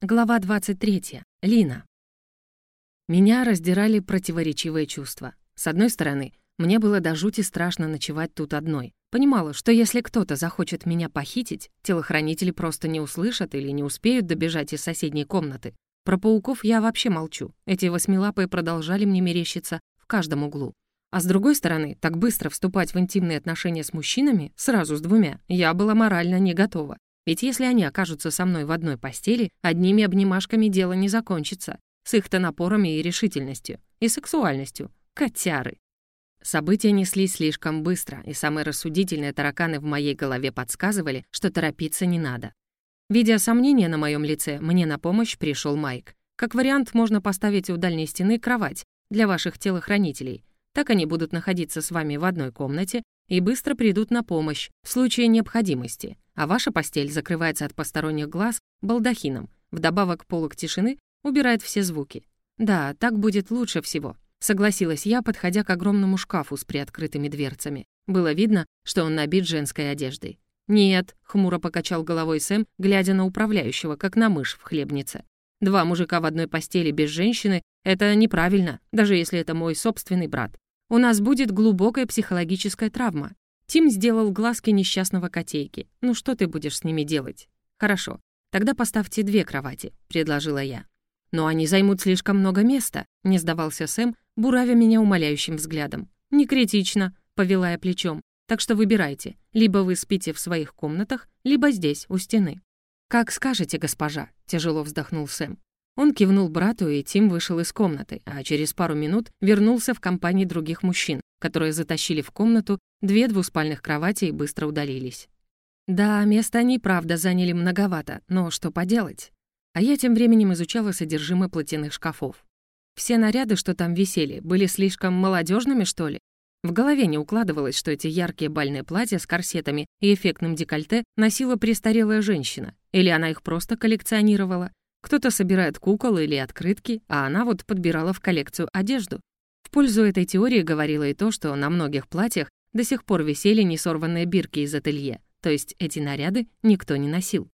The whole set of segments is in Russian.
Глава 23. Лина. Меня раздирали противоречивые чувства. С одной стороны, мне было до жути страшно ночевать тут одной. Понимала, что если кто-то захочет меня похитить, телохранители просто не услышат или не успеют добежать из соседней комнаты. Про пауков я вообще молчу. Эти восьмилапые продолжали мне мерещиться в каждом углу. А с другой стороны, так быстро вступать в интимные отношения с мужчинами, сразу с двумя, я была морально не готова. Ведь если они окажутся со мной в одной постели, одними обнимашками дело не закончится. С их-то напорами и решительностью. И сексуальностью. Котяры. События неслись слишком быстро, и самые рассудительные тараканы в моей голове подсказывали, что торопиться не надо. Видя сомнения на моем лице, мне на помощь пришел Майк. Как вариант, можно поставить у дальней стены кровать для ваших телохранителей. Так они будут находиться с вами в одной комнате и быстро придут на помощь в случае необходимости а ваша постель закрывается от посторонних глаз балдахином, вдобавок полок тишины убирает все звуки. Да, так будет лучше всего. Согласилась я, подходя к огромному шкафу с приоткрытыми дверцами. Было видно, что он набит женской одеждой. «Нет», — хмуро покачал головой Сэм, глядя на управляющего, как на мышь в хлебнице. «Два мужика в одной постели без женщины — это неправильно, даже если это мой собственный брат. У нас будет глубокая психологическая травма, Тим сделал глазки несчастного котейки. «Ну что ты будешь с ними делать?» «Хорошо, тогда поставьте две кровати», — предложила я. «Но они займут слишком много места», — не сдавался Сэм, буравя меня умоляющим взглядом. «Не критично», — повела я плечом. «Так что выбирайте. Либо вы спите в своих комнатах, либо здесь, у стены». «Как скажете, госпожа», — тяжело вздохнул Сэм. Он кивнул брату, и Тим вышел из комнаты, а через пару минут вернулся в компании других мужчин, которые затащили в комнату две двуспальных кровати и быстро удалились. Да, места они, правда, заняли многовато, но что поделать? А я тем временем изучала содержимое платяных шкафов. Все наряды, что там висели, были слишком молодежными, что ли? В голове не укладывалось, что эти яркие бальные платья с корсетами и эффектным декольте носила престарелая женщина, или она их просто коллекционировала, кто-то собирает кукол или открытки, а она вот подбирала в коллекцию одежду. В пользу этой теории говорило и то, что на многих платьях до сих пор висели несорванные бирки из ателье, то есть эти наряды никто не носил.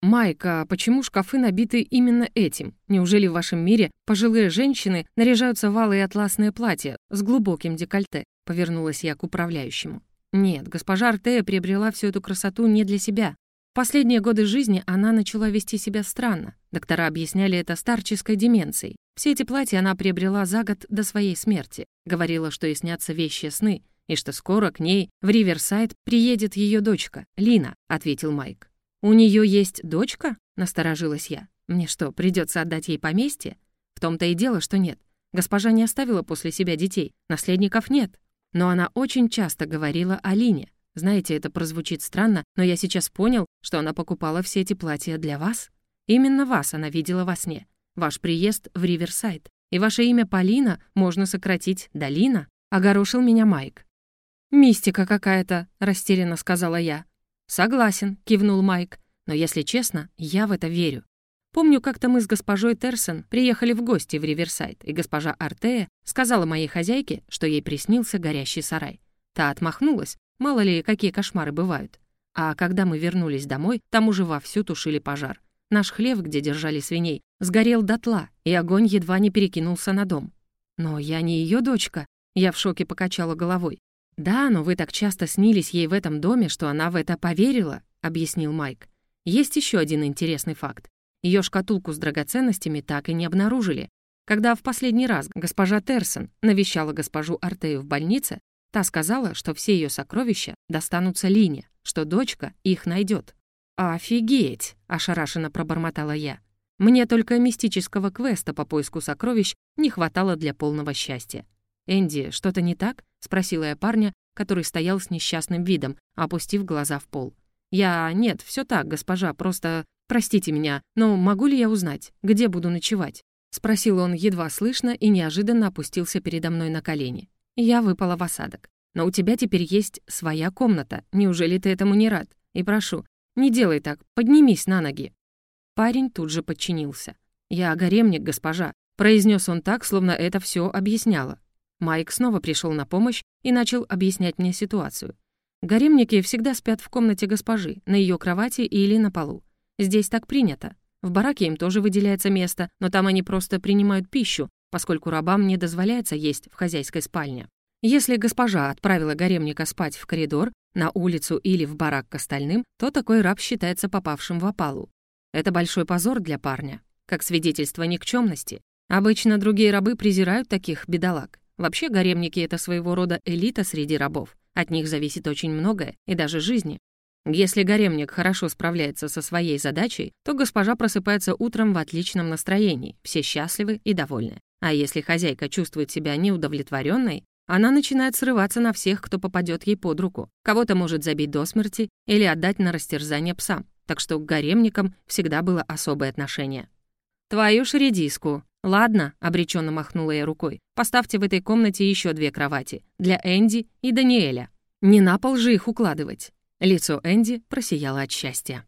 «Майка, а почему шкафы набиты именно этим? Неужели в вашем мире пожилые женщины наряжаются в алые атласные платья с глубоким декольте?» — повернулась я к управляющему. «Нет, госпожа Артея приобрела всю эту красоту не для себя. Последние годы жизни она начала вести себя странно. Доктора объясняли это старческой деменцией. Все эти платья она приобрела за год до своей смерти. Говорила, что ей снятся вещи сны, и что скоро к ней в Риверсайд приедет ее дочка, Лина, ответил Майк. «У нее есть дочка?» — насторожилась я. «Мне что, придется отдать ей поместье?» В том-то и дело, что нет. Госпожа не оставила после себя детей, наследников нет. Но она очень часто говорила о Лине. Знаете, это прозвучит странно, но я сейчас понял, что она покупала все эти платья для вас. Именно вас она видела во сне. Ваш приезд в Риверсайд. И ваше имя Полина можно сократить до Лина. Огорошил меня Майк. «Мистика какая-то», — растерянно сказала я. «Согласен», — кивнул Майк. «Но если честно, я в это верю. Помню, как-то мы с госпожой Терсон приехали в гости в Риверсайд, и госпожа Артея сказала моей хозяйке, что ей приснился горящий сарай. Та отмахнулась, Мало ли, какие кошмары бывают. А когда мы вернулись домой, там уже вовсю тушили пожар. Наш хлев, где держали свиней, сгорел дотла, и огонь едва не перекинулся на дом. Но я не ее дочка. Я в шоке покачала головой. «Да, но вы так часто снились ей в этом доме, что она в это поверила», — объяснил Майк. «Есть еще один интересный факт. Ее шкатулку с драгоценностями так и не обнаружили. Когда в последний раз госпожа Терсон навещала госпожу Артею в больнице, Та сказала, что все ее сокровища достанутся Лине, что дочка их найдет. «Офигеть!» — ошарашенно пробормотала я. Мне только мистического квеста по поиску сокровищ не хватало для полного счастья. «Энди, что-то не так?» — спросила я парня, который стоял с несчастным видом, опустив глаза в пол. «Я... Нет, все так, госпожа, просто... Простите меня, но могу ли я узнать, где буду ночевать?» — спросил он едва слышно и неожиданно опустился передо мной на колени. Я выпала в осадок. Но у тебя теперь есть своя комната. Неужели ты этому не рад? И прошу, не делай так, поднимись на ноги». Парень тут же подчинился. «Я гаремник, госпожа», — произнес он так, словно это все объясняло. Майк снова пришел на помощь и начал объяснять мне ситуацию. Гаремники всегда спят в комнате госпожи, на ее кровати или на полу. Здесь так принято. В бараке им тоже выделяется место, но там они просто принимают пищу, поскольку рабам не дозволяется есть в хозяйской спальне. Если госпожа отправила гаремника спать в коридор, на улицу или в барак к остальным, то такой раб считается попавшим в опалу. Это большой позор для парня, как свидетельство никчемности. Обычно другие рабы презирают таких бедолаг. Вообще гаремники — это своего рода элита среди рабов. От них зависит очень многое, и даже жизни. Если гаремник хорошо справляется со своей задачей, то госпожа просыпается утром в отличном настроении, все счастливы и довольны. А если хозяйка чувствует себя неудовлетворенной, она начинает срываться на всех, кто попадет ей под руку. Кого-то может забить до смерти или отдать на растерзание псам. Так что к гаремникам всегда было особое отношение. «Твою ж редиску!» «Ладно», — обреченно махнула я рукой, «поставьте в этой комнате еще две кровати. Для Энди и Даниэля. Не на пол же их укладывать». Лицо Энди просияло от счастья.